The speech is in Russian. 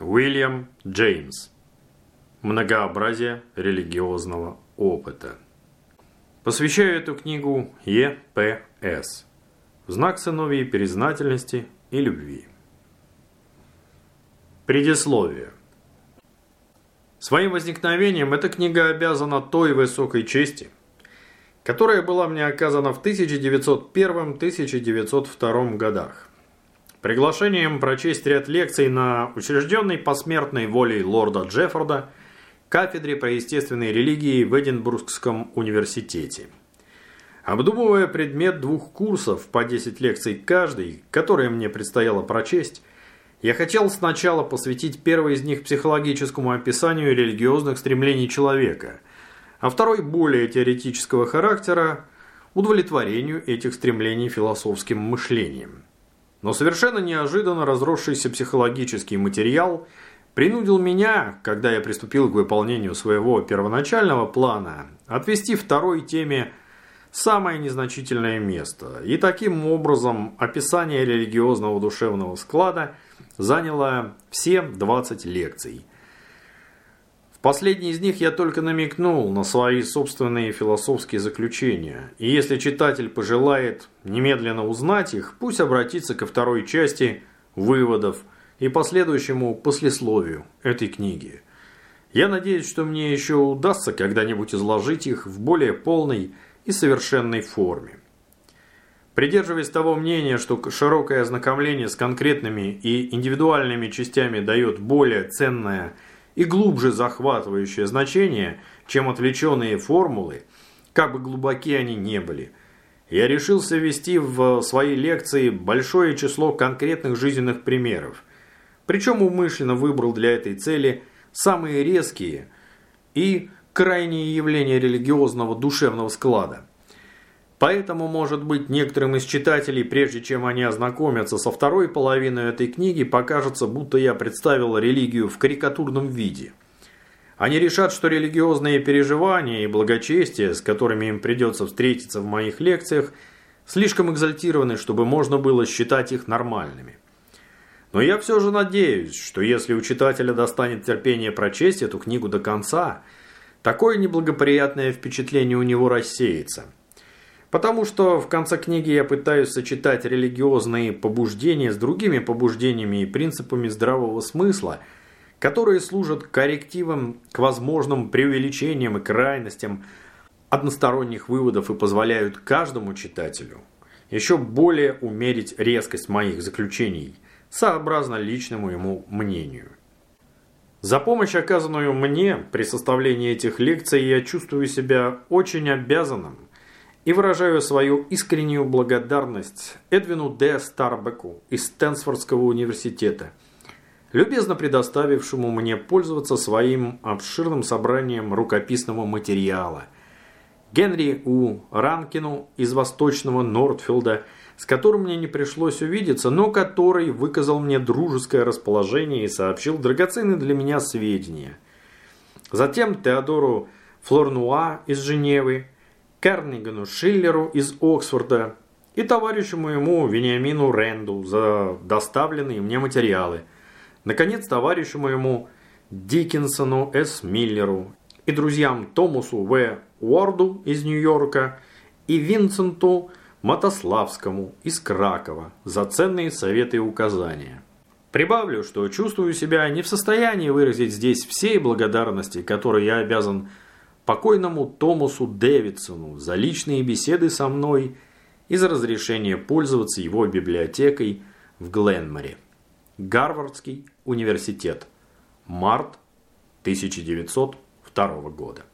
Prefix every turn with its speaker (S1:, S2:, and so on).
S1: Уильям Джеймс. Многообразие религиозного опыта. Посвящаю эту книгу ЕПС в знак сыновей признательности и любви. Предисловие. Своим возникновением эта книга обязана той высокой чести, которая была мне оказана в 1901-1902 годах. Приглашением прочесть ряд лекций на учрежденной посмертной волей лорда Джеффорда кафедре по естественной религии в Эдинбургском университете. Обдумывая предмет двух курсов по 10 лекций каждый, которые мне предстояло прочесть, я хотел сначала посвятить первый из них психологическому описанию религиозных стремлений человека, а второй более теоретического характера – удовлетворению этих стремлений философским мышлением. Но совершенно неожиданно разросшийся психологический материал принудил меня, когда я приступил к выполнению своего первоначального плана, отвести второй теме самое незначительное место. И таким образом описание религиозного душевного склада – заняло все 20 лекций. В последней из них я только намекнул на свои собственные философские заключения, и если читатель пожелает немедленно узнать их, пусть обратится ко второй части выводов и последующему послесловию этой книги. Я надеюсь, что мне еще удастся когда-нибудь изложить их в более полной и совершенной форме. Придерживаясь того мнения, что широкое ознакомление с конкретными и индивидуальными частями дает более ценное и глубже захватывающее значение, чем отвлеченные формулы, как бы глубоки они не были, я решился ввести в свои лекции большое число конкретных жизненных примеров, причем умышленно выбрал для этой цели самые резкие и крайние явления религиозного душевного склада – Поэтому, может быть, некоторым из читателей, прежде чем они ознакомятся со второй половиной этой книги, покажется, будто я представил религию в карикатурном виде. Они решат, что религиозные переживания и благочестие, с которыми им придется встретиться в моих лекциях, слишком экзальтированы, чтобы можно было считать их нормальными. Но я все же надеюсь, что если у читателя достанет терпение прочесть эту книгу до конца, такое неблагоприятное впечатление у него рассеется – Потому что в конце книги я пытаюсь сочетать религиозные побуждения с другими побуждениями и принципами здравого смысла, которые служат коррективом к возможным преувеличениям и крайностям односторонних выводов и позволяют каждому читателю еще более умерить резкость моих заключений, сообразно личному ему мнению. За помощь, оказанную мне при составлении этих лекций, я чувствую себя очень обязанным – и выражаю свою искреннюю благодарность Эдвину Д. Старбеку из Стэнсфордского университета, любезно предоставившему мне пользоваться своим обширным собранием рукописного материала, Генри У. Ранкину из Восточного Нортфилда, с которым мне не пришлось увидеться, но который выказал мне дружеское расположение и сообщил драгоценные для меня сведения. Затем Теодору Флорнуа из Женевы, Кернигану Шиллеру из Оксфорда и товарищу моему Вениамину Ренду за доставленные мне материалы. Наконец, товарищу моему Диккенсону С. Миллеру и друзьям Томасу В. Уорду из Нью-Йорка и Винсенту Мотославскому из Кракова за ценные советы и указания. Прибавлю, что чувствую себя не в состоянии выразить здесь всей благодарности, которой я обязан покойному Томасу Дэвидсону за личные беседы со мной и за разрешение пользоваться его библиотекой в Гленморе. Гарвардский университет. Март 1902 года.